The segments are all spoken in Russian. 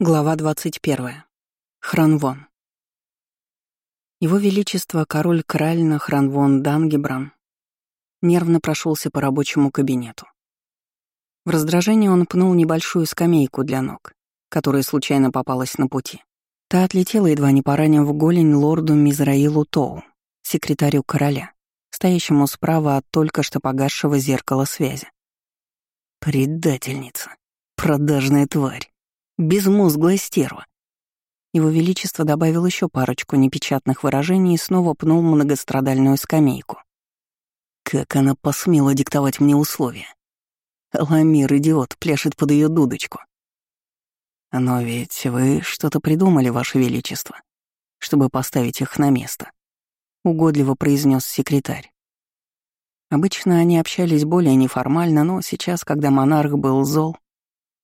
Глава 21. Хранвон. Его Величество король Кральна Хранвон Дангебран нервно прошелся по рабочему кабинету. В раздражении он пнул небольшую скамейку для ног, которая случайно попалась на пути. Та отлетела, едва не поранив голень лорду Мизраилу Тоу, секретарю короля, стоящему справа от только что погасшего зеркала связи. «Предательница! Продажная тварь!» Безмозглая стерва. Его Величество добавил еще парочку непечатных выражений и снова пнул многострадальную скамейку. Как она посмела диктовать мне условия? Ламир, идиот, пляшет под ее дудочку. Но ведь вы что-то придумали, Ваше Величество, чтобы поставить их на место, угодливо произнес секретарь. Обычно они общались более неформально, но сейчас, когда монарх был зол,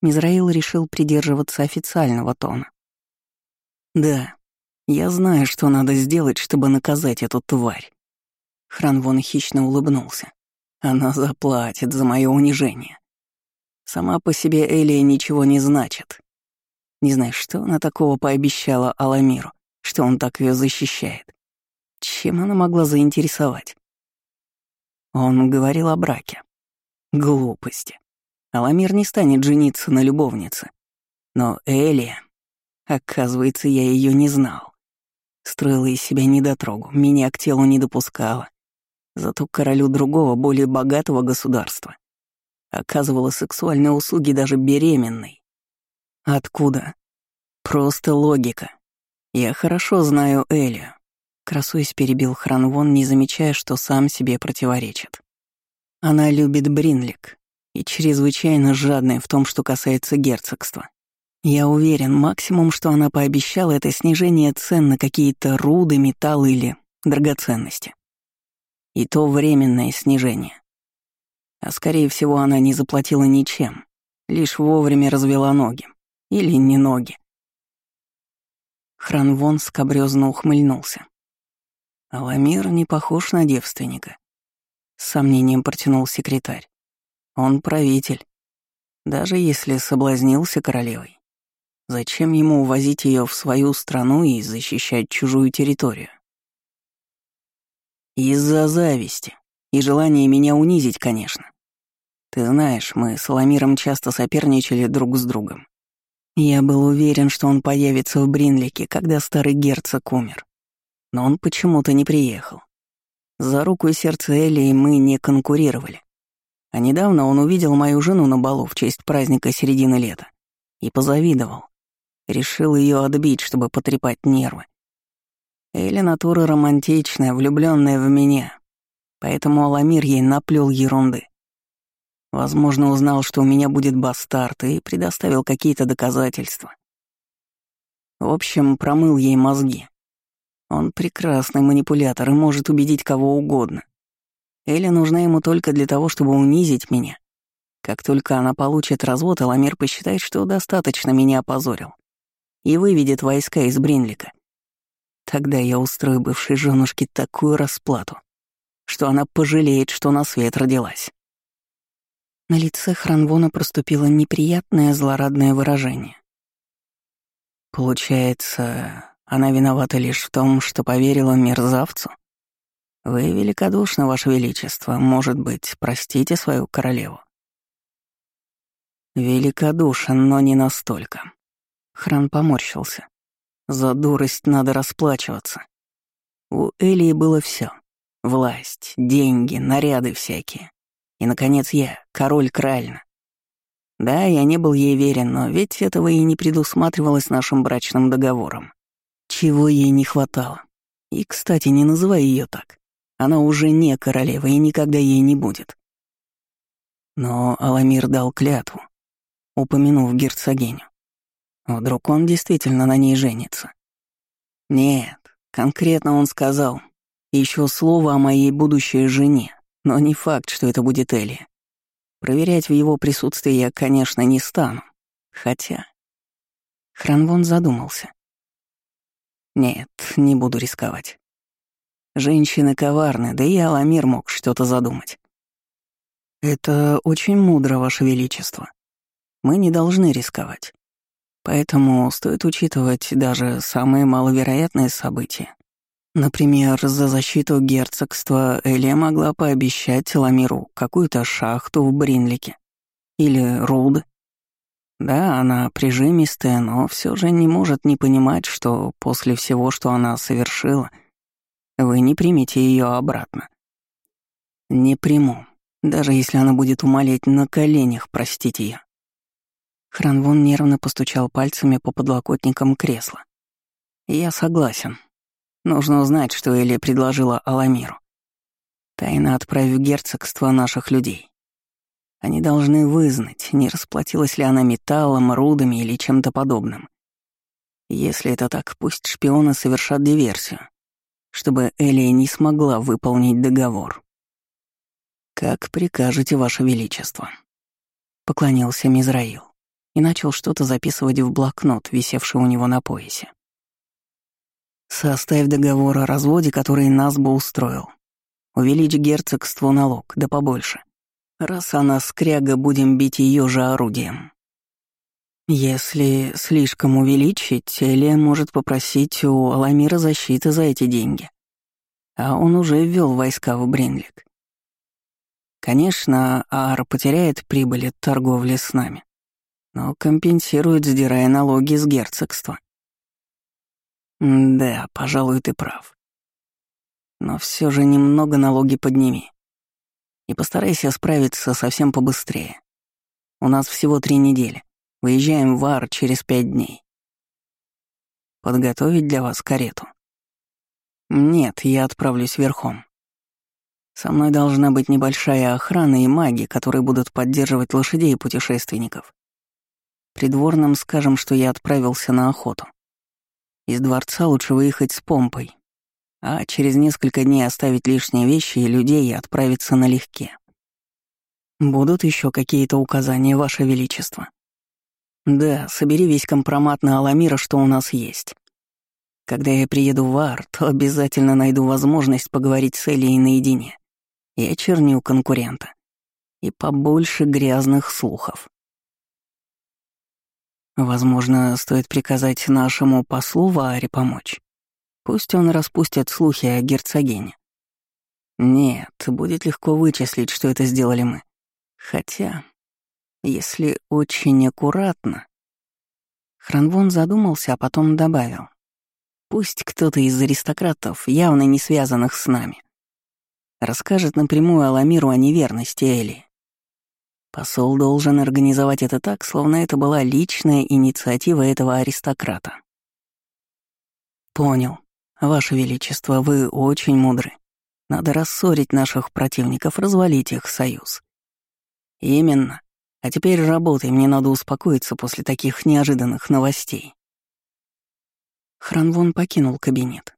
Мизраил решил придерживаться официального тона. «Да, я знаю, что надо сделать, чтобы наказать эту тварь». Хранвон хищно улыбнулся. «Она заплатит за мое унижение. Сама по себе Элия ничего не значит. Не знаю, что она такого пообещала Аламиру, что он так ее защищает. Чем она могла заинтересовать? Он говорил о браке. Глупости. Аламир не станет жениться на любовнице. Но Элия... Оказывается, я ее не знал. Строила из себя недотрогу, меня к телу не допускала. Зато королю другого, более богатого государства оказывала сексуальные услуги даже беременной. Откуда? Просто логика. Я хорошо знаю Элию. Красуясь, перебил Хранвон, не замечая, что сам себе противоречит. Она любит Бринлик, и чрезвычайно жадная в том, что касается герцогства. Я уверен, максимум, что она пообещала, это снижение цен на какие-то руды, металлы или драгоценности. И то временное снижение. А скорее всего, она не заплатила ничем, лишь вовремя развела ноги. Или не ноги. Хранвон скобрёзно ухмыльнулся. Аламир не похож на девственника. С сомнением протянул секретарь. Он правитель. Даже если соблазнился королевой. Зачем ему увозить ее в свою страну и защищать чужую территорию? Из-за зависти и желания меня унизить, конечно. Ты знаешь, мы с Ламиром часто соперничали друг с другом. Я был уверен, что он появится в Бринлике, когда старый герцог умер. Но он почему-то не приехал. За руку и сердце Элли мы не конкурировали. А недавно он увидел мою жену на балу в честь праздника середины лета и позавидовал. Решил ее отбить, чтобы потрепать нервы. Эля натура романтичная, влюбленная в меня, поэтому Аламир ей наплел ерунды. Возможно, узнал, что у меня будет бастард, и предоставил какие-то доказательства. В общем, промыл ей мозги. Он прекрасный манипулятор и может убедить кого угодно. Эля нужна ему только для того, чтобы унизить меня. Как только она получит развод, Аламир посчитает, что достаточно меня опозорил. И выведет войска из Бринлика. Тогда я устрою бывшей женушке такую расплату, что она пожалеет, что на свет родилась. На лице Хранвона проступило неприятное злорадное выражение. Получается, она виновата лишь в том, что поверила мерзавцу? Вы великодушны, Ваше Величество, может быть, простите свою королеву. Великодушен, но не настолько. Хран поморщился. За дурость надо расплачиваться. У Элии было все: Власть, деньги, наряды всякие. И, наконец, я, король Кральна. Да, я не был ей верен, но ведь этого и не предусматривалось нашим брачным договором. Чего ей не хватало. И, кстати, не называй ее так. Она уже не королева и никогда ей не будет. Но Аламир дал клятву, упомянув герцогиню. Вдруг он действительно на ней женится? Нет, конкретно он сказал еще слово о моей будущей жене, но не факт, что это будет Элия. Проверять в его присутствии я, конечно, не стану. Хотя... Хранвон задумался. Нет, не буду рисковать. Женщины коварны, да и Аламир мог что-то задумать. Это очень мудро, Ваше Величество. Мы не должны рисковать. Поэтому стоит учитывать даже самые маловероятные события. Например, за защиту герцогства Элия могла пообещать Ламиру какую-то шахту в Бринлике. Или руды. Да, она прижимистая, но все же не может не понимать, что после всего, что она совершила, вы не примете ее обратно. Не приму, даже если она будет умолять на коленях простить ее. Хранвон нервно постучал пальцами по подлокотникам кресла. «Я согласен. Нужно узнать, что Эли предложила Аламиру. Тайно отправив герцогство наших людей. Они должны вызнать, не расплатилась ли она металлом, рудами или чем-то подобным. Если это так, пусть шпионы совершат диверсию, чтобы Элия не смогла выполнить договор. «Как прикажете, Ваше Величество», — поклонился Мизраил и начал что-то записывать в блокнот, висевший у него на поясе. «Составь договор о разводе, который нас бы устроил. Увеличь герцогству налог, да побольше. Раз она скряга, будем бить ее же орудием. Если слишком увеличить, Элия может попросить у Аламира защиты за эти деньги. А он уже ввел войска в Бринлик. Конечно, Аар потеряет прибыль от торговли с нами, но компенсирует, сдирая налоги с герцогства. Да, пожалуй, ты прав. Но все же немного налоги подними. И постарайся справиться совсем побыстрее. У нас всего три недели. Выезжаем в Ар через пять дней. Подготовить для вас карету? Нет, я отправлюсь верхом. Со мной должна быть небольшая охрана и маги, которые будут поддерживать лошадей и путешественников. Придворным скажем, что я отправился на охоту. Из дворца лучше выехать с помпой, а через несколько дней оставить лишние вещи и людей и отправиться налегке. Будут еще какие-то указания, Ваше Величество? Да, собери весь компромат на Аламира, что у нас есть. Когда я приеду в Ар, то обязательно найду возможность поговорить с Элией наедине и очерню конкурента. И побольше грязных слухов. Возможно, стоит приказать нашему послу в Ааре помочь. Пусть он распустит слухи о герцогине. Нет, будет легко вычислить, что это сделали мы. Хотя, если очень аккуратно... Хранвон задумался, а потом добавил. Пусть кто-то из аристократов, явно не связанных с нами, расскажет напрямую Аламиру о неверности Эли. Посол должен организовать это так, словно это была личная инициатива этого аристократа. Понял. «Ваше Величество, вы очень мудры. Надо рассорить наших противников, развалить их союз». «Именно. А теперь работай, мне надо успокоиться после таких неожиданных новостей». Хранвон покинул кабинет.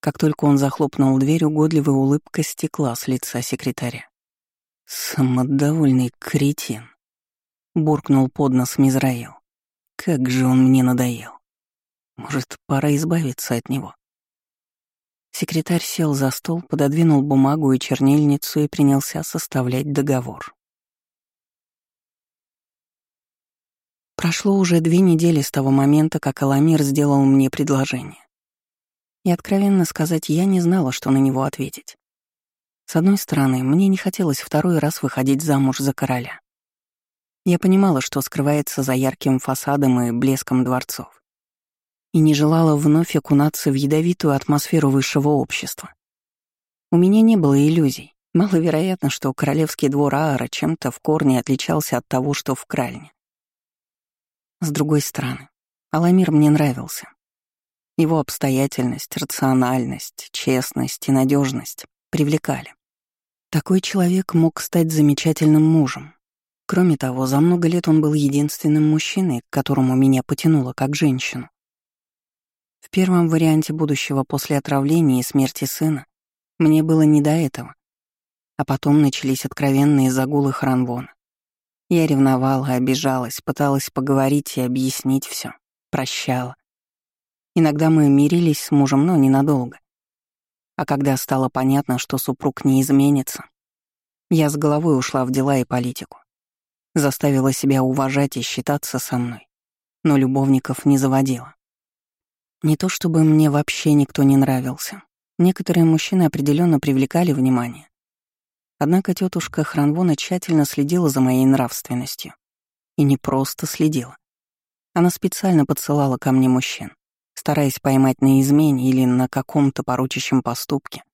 Как только он захлопнул дверь, угодливая улыбка стекла с лица секретаря. «Самодовольный кретин», — буркнул под нос Мизраил. «Как же он мне надоел. Может, пора избавиться от него?» Секретарь сел за стол, пододвинул бумагу и чернильницу и принялся составлять договор. Прошло уже две недели с того момента, как Аламир сделал мне предложение. И, откровенно сказать, я не знала, что на него ответить. С одной стороны, мне не хотелось второй раз выходить замуж за короля. Я понимала, что скрывается за ярким фасадом и блеском дворцов и не желала вновь окунаться в ядовитую атмосферу высшего общества. У меня не было иллюзий. Маловероятно, что королевский двор Аара чем-то в корне отличался от того, что в Кральне. С другой стороны, Аламир мне нравился. Его обстоятельность, рациональность, честность и надежность привлекали. Такой человек мог стать замечательным мужем. Кроме того, за много лет он был единственным мужчиной, к которому меня потянуло как женщину. В первом варианте будущего после отравления и смерти сына мне было не до этого. А потом начались откровенные загулы Хранвона. Я ревновала, обижалась, пыталась поговорить и объяснить все, прощала. Иногда мы мирились с мужем, но ненадолго. А когда стало понятно, что супруг не изменится, я с головой ушла в дела и политику. Заставила себя уважать и считаться со мной. но любовников не заводила. Не то чтобы мне вообще никто не нравился. Некоторые мужчины определенно привлекали внимание. Однако тетушка Хранвона тщательно следила за моей нравственностью. И не просто следила. Она специально подсылала ко мне мужчин, стараясь поймать на измене или на каком-то поручащем поступке,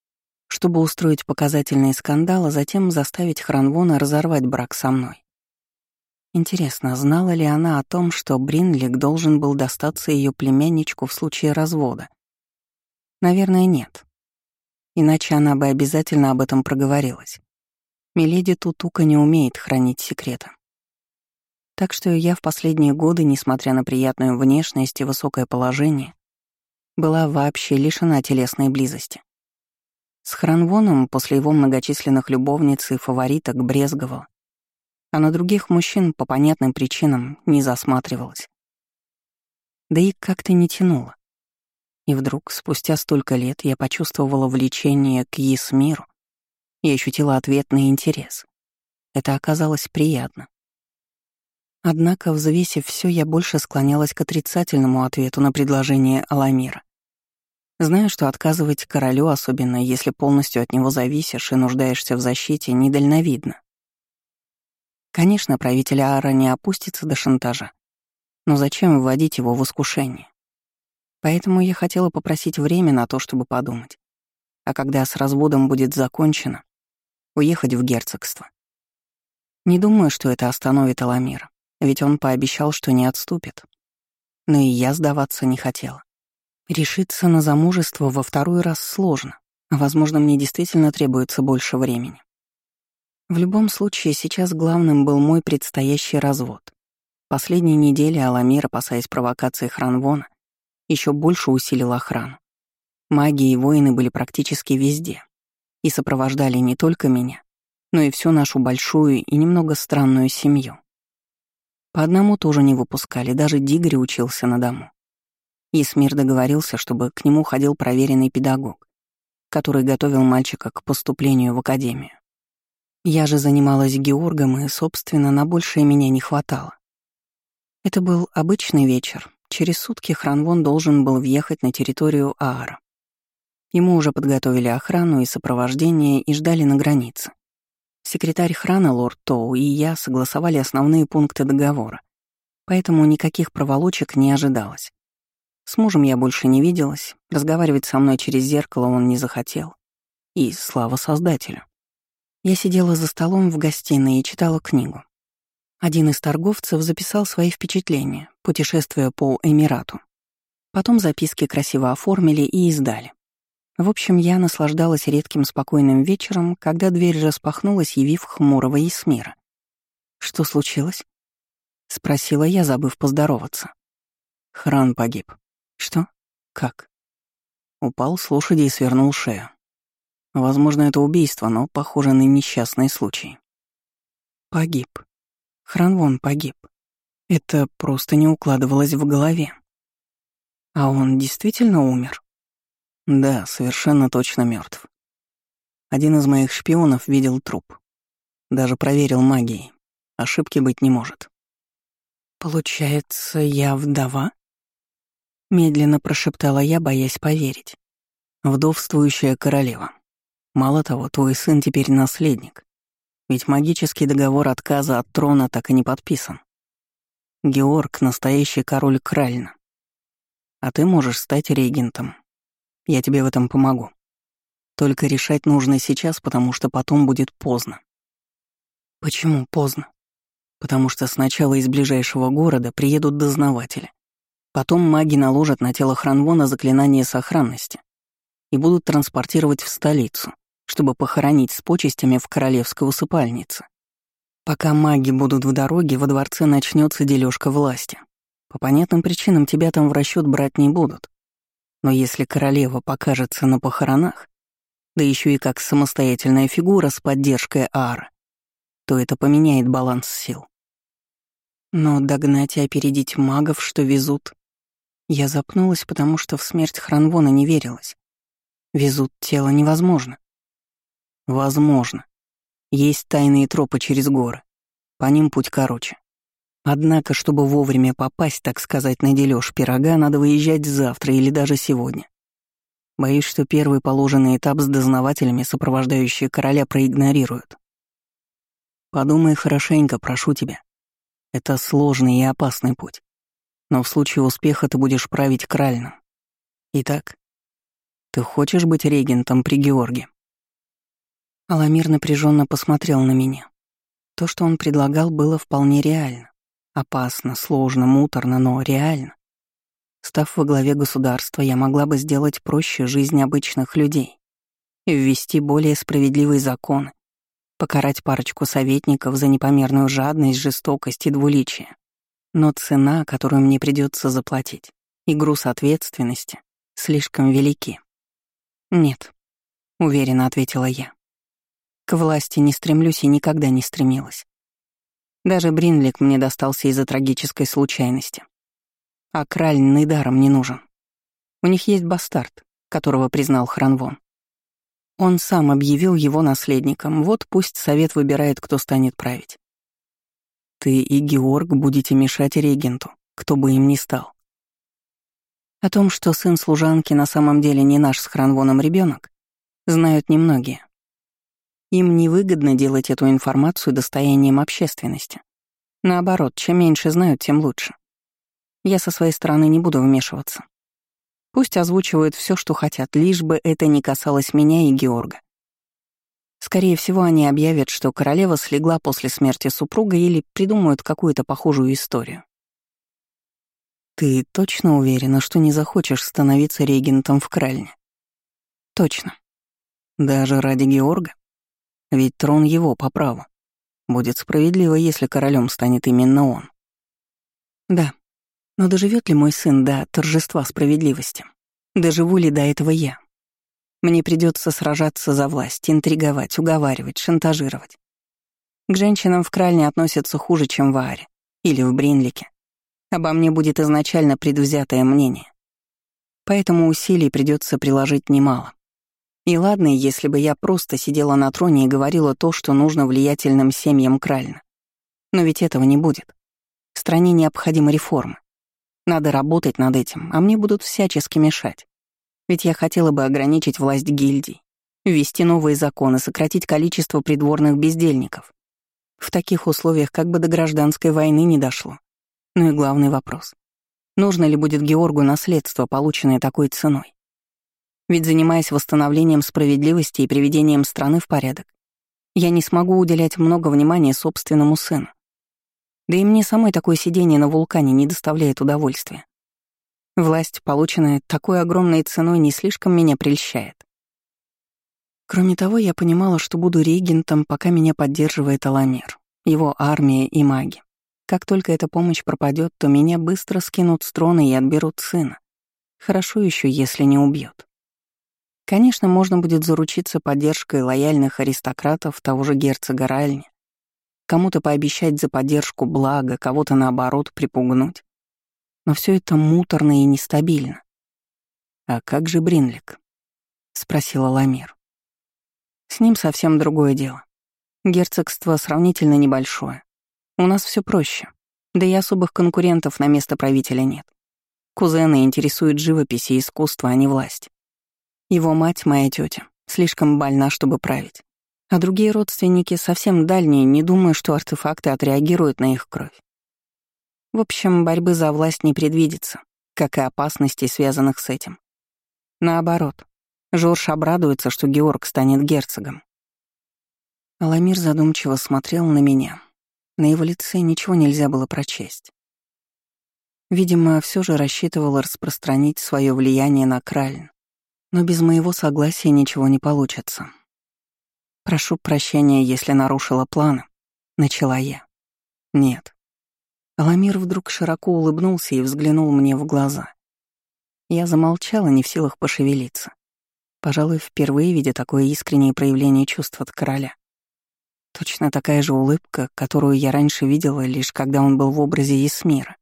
чтобы устроить показательный скандал, а затем заставить Хранвона разорвать брак со мной. Интересно, знала ли она о том, что Бринлик должен был достаться ее племянничку в случае развода? Наверное, нет. Иначе она бы обязательно об этом проговорилась. Миледи Тутука не умеет хранить секреты. Так что я в последние годы, несмотря на приятную внешность и высокое положение, была вообще лишена телесной близости. С Хранвоном после его многочисленных любовниц и фавориток брезговал, а на других мужчин по понятным причинам не засматривалась. Да и как-то не тянуло. И вдруг, спустя столько лет, я почувствовала влечение к Есмиру и ощутила ответный интерес. Это оказалось приятно. Однако, взвесив все, я больше склонялась к отрицательному ответу на предложение Аламира. Знаю, что отказывать королю, особенно если полностью от него зависишь и нуждаешься в защите, недальновидно. Конечно, правитель Аара не опустится до шантажа. Но зачем вводить его в искушение? Поэтому я хотела попросить время на то, чтобы подумать. А когда с разводом будет закончено, уехать в герцогство. Не думаю, что это остановит Аламира, ведь он пообещал, что не отступит. Но и я сдаваться не хотела. Решиться на замужество во второй раз сложно, возможно, мне действительно требуется больше времени. В любом случае, сейчас главным был мой предстоящий развод. Последние недели Аламир, опасаясь провокации Хранвона, еще больше усилил охрану. Маги и воины были практически везде и сопровождали не только меня, но и всю нашу большую и немного странную семью. По одному тоже не выпускали, даже Дигри учился на дому. Исмир договорился, чтобы к нему ходил проверенный педагог, который готовил мальчика к поступлению в академию. Я же занималась Георгом, и, собственно, на большее меня не хватало. Это был обычный вечер. Через сутки Хранвон должен был въехать на территорию Аара. Ему уже подготовили охрану и сопровождение и ждали на границе. Секретарь храна лорд Тоу и я согласовали основные пункты договора, поэтому никаких проволочек не ожидалось. С мужем я больше не виделась, разговаривать со мной через зеркало он не захотел. И слава создателю. Я сидела за столом в гостиной и читала книгу. Один из торговцев записал свои впечатления, путешествуя по Эмирату. Потом записки красиво оформили и издали. В общем, я наслаждалась редким спокойным вечером, когда дверь распахнулась, явив хмурого Исмира. «Что случилось?» — спросила я, забыв поздороваться. Хран погиб. «Что? Как?» Упал с лошади и свернул шею. Возможно, это убийство, но похоже на несчастный случай. Погиб. Хранвон погиб. Это просто не укладывалось в голове. А он действительно умер? Да, совершенно точно мертв. Один из моих шпионов видел труп. Даже проверил магией. Ошибки быть не может. «Получается, я вдова?» Медленно прошептала я, боясь поверить. Вдовствующая королева. Мало того, твой сын теперь наследник. Ведь магический договор отказа от трона так и не подписан. Георг — настоящий король Кральна. А ты можешь стать регентом. Я тебе в этом помогу. Только решать нужно сейчас, потому что потом будет поздно. Почему поздно? Потому что сначала из ближайшего города приедут дознаватели. Потом маги наложат на тело Хранвона заклинание сохранности и будут транспортировать в столицу, чтобы похоронить с почестями в королевской усыпальнице. Пока маги будут в дороге, во дворце начнется дележка власти. По понятным причинам тебя там в расчет брать не будут. Но если королева покажется на похоронах, да еще и как самостоятельная фигура с поддержкой Ара, то это поменяет баланс сил. Но догнать и опередить магов, что везут... Я запнулась, потому что в смерть Хранвона не верилась. Везут тело невозможно. Возможно. Есть тайные тропы через горы. По ним путь короче. Однако, чтобы вовремя попасть, так сказать, на дележ пирога, надо выезжать завтра или даже сегодня. Боюсь, что первый положенный этап с дознавателями, сопровождающие короля, проигнорируют. Подумай хорошенько, прошу тебя. Это сложный и опасный путь. Но в случае успеха ты будешь править кральным. Итак, ты хочешь быть регентом при Георге? Аламир напряженно посмотрел на меня. То, что он предлагал, было вполне реально. Опасно, сложно, муторно, но реально. Став во главе государства, я могла бы сделать проще жизнь обычных людей и ввести более справедливые законы, покарать парочку советников за непомерную жадность, жестокость и двуличие. Но цена, которую мне придется заплатить, и груз ответственности слишком велики. «Нет», — уверенно ответила я. К власти не стремлюсь и никогда не стремилась. Даже Бринлик мне достался из-за трагической случайности. А Краль даром не нужен. У них есть бастард, которого признал Хранвон. Он сам объявил его наследником, вот пусть совет выбирает, кто станет править. Ты и Георг будете мешать регенту, кто бы им ни стал. О том, что сын служанки на самом деле не наш с Хранвоном ребенок, знают немногие. Им невыгодно делать эту информацию достоянием общественности. Наоборот, чем меньше знают, тем лучше. Я со своей стороны не буду вмешиваться. Пусть озвучивают все, что хотят, лишь бы это не касалось меня и Георга. Скорее всего, они объявят, что королева слегла после смерти супруга или придумают какую-то похожую историю. Ты точно уверена, что не захочешь становиться регентом в Кральне? Точно. Даже ради Георга? Ведь трон его по праву. Будет справедливо, если королем станет именно он. Да. Но доживет ли мой сын до торжества справедливости? Доживу ли до этого я? Мне придется сражаться за власть, интриговать, уговаривать, шантажировать. К женщинам в Кральне относятся хуже, чем в Ааре или в Бринлике. Обо мне будет изначально предвзятое мнение. Поэтому усилий придется приложить немало. И ладно, если бы я просто сидела на троне и говорила то, что нужно влиятельным семьям Кральна. Но ведь этого не будет. Стране необходимы реформы. Надо работать над этим, а мне будут всячески мешать. Ведь я хотела бы ограничить власть гильдий, ввести новые законы, сократить количество придворных бездельников. В таких условиях как бы до гражданской войны не дошло. Ну и главный вопрос. Нужно ли будет Георгу наследство, полученное такой ценой? Ведь занимаясь восстановлением справедливости и приведением страны в порядок, я не смогу уделять много внимания собственному сыну. Да и мне самой такое сидение на вулкане не доставляет удовольствия. Власть, полученная такой огромной ценой, не слишком меня прельщает. Кроме того, я понимала, что буду регентом, пока меня поддерживает Аламир, его армия и маги. Как только эта помощь пропадет, то меня быстро скинут с трона и отберут сына. Хорошо еще, если не убьют. Конечно, можно будет заручиться поддержкой лояльных аристократов того же герцога Ральни, кому-то пообещать за поддержку блага, кого-то наоборот припугнуть. Но все это муторно и нестабильно. «А как же Бринлик?» — спросила Ламир. «С ним совсем другое дело. Герцогство сравнительно небольшое. У нас все проще. Да и особых конкурентов на место правителя нет. Кузены интересуют живопись и искусство, а не власть. Его мать, моя тетя, слишком больна, чтобы править. А другие родственники совсем дальние, не думая, что артефакты отреагируют на их кровь. В общем, борьбы за власть не предвидится, как и опасностей, связанных с этим. Наоборот, Жорж обрадуется, что Георг станет герцогом. Аламир задумчиво смотрел на меня. На его лице ничего нельзя было прочесть. Видимо, все же рассчитывал распространить свое влияние на Кральн, но без моего согласия ничего не получится. Прошу прощения, если нарушила планы, начала я. Нет. Аламир вдруг широко улыбнулся и взглянул мне в глаза. Я замолчала, не в силах пошевелиться. Пожалуй, впервые видя такое искреннее проявление чувств от короля. Точно такая же улыбка, которую я раньше видела, лишь когда он был в образе Есмира.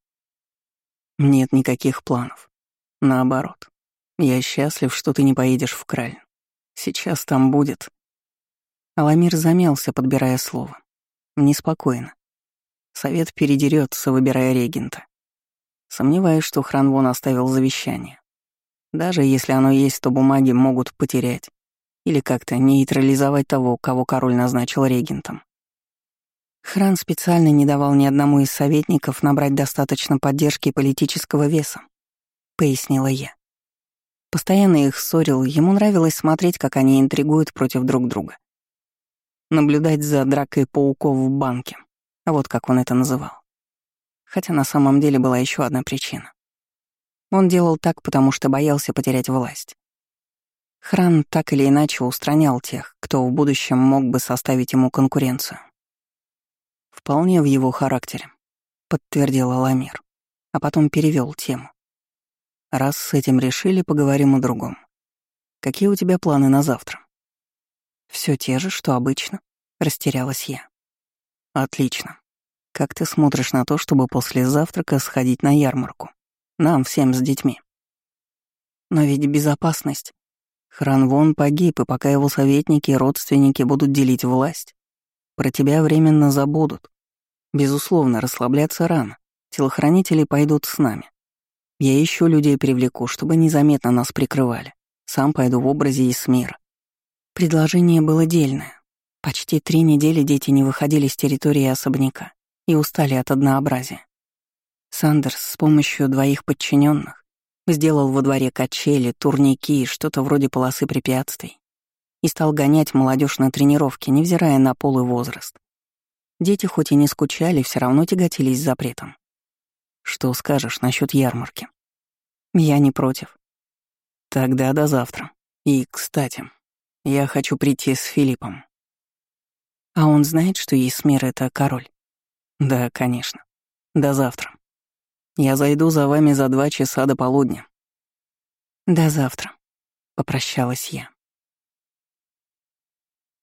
Нет никаких планов. Наоборот. Я счастлив, что ты не поедешь в Краль. Сейчас там будет. Аламир замялся, подбирая слово. Неспокойно. Совет передерется, выбирая регента. Сомневаюсь, что Хранвон оставил завещание. Даже если оно есть, то бумаги могут потерять или как-то нейтрализовать того, кого король назначил регентом. Хран специально не давал ни одному из советников набрать достаточно поддержки политического веса, пояснила я. Постоянно их ссорил, ему нравилось смотреть, как они интригуют против друг друга. Наблюдать за дракой пауков в банке, вот как он это называл. Хотя на самом деле была еще одна причина. Он делал так, потому что боялся потерять власть. Хран так или иначе устранял тех, кто в будущем мог бы составить ему конкуренцию. «Вполне в его характере», — подтвердил Аламир, а потом перевел тему. «Раз с этим решили, поговорим о другом. Какие у тебя планы на завтра?» Все те же, что обычно», — растерялась я. «Отлично. Как ты смотришь на то, чтобы после завтрака сходить на ярмарку? Нам всем с детьми». «Но ведь безопасность...» Хранвон погиб, и пока его советники и родственники будут делить власть, про тебя временно забудут. Безусловно, расслабляться рано. Телохранители пойдут с нами. Я еще людей привлеку, чтобы незаметно нас прикрывали. Сам пойду в образе из мира. Предложение было дельное. Почти три недели дети не выходили с территории особняка и устали от однообразия. Сандерс с помощью двоих подчиненных сделал во дворе качели, турники и что-то вроде полосы препятствий и стал гонять молодежь на тренировки, невзирая на пол и возраст. Дети хоть и не скучали, все равно тяготились запретом. Что скажешь насчет ярмарки? Я не против. Тогда до завтра. И, кстати, я хочу прийти с Филиппом. А он знает, что Есмир — это король? Да, конечно. До завтра. Я зайду за вами за два часа до полудня. До завтра, — попрощалась я.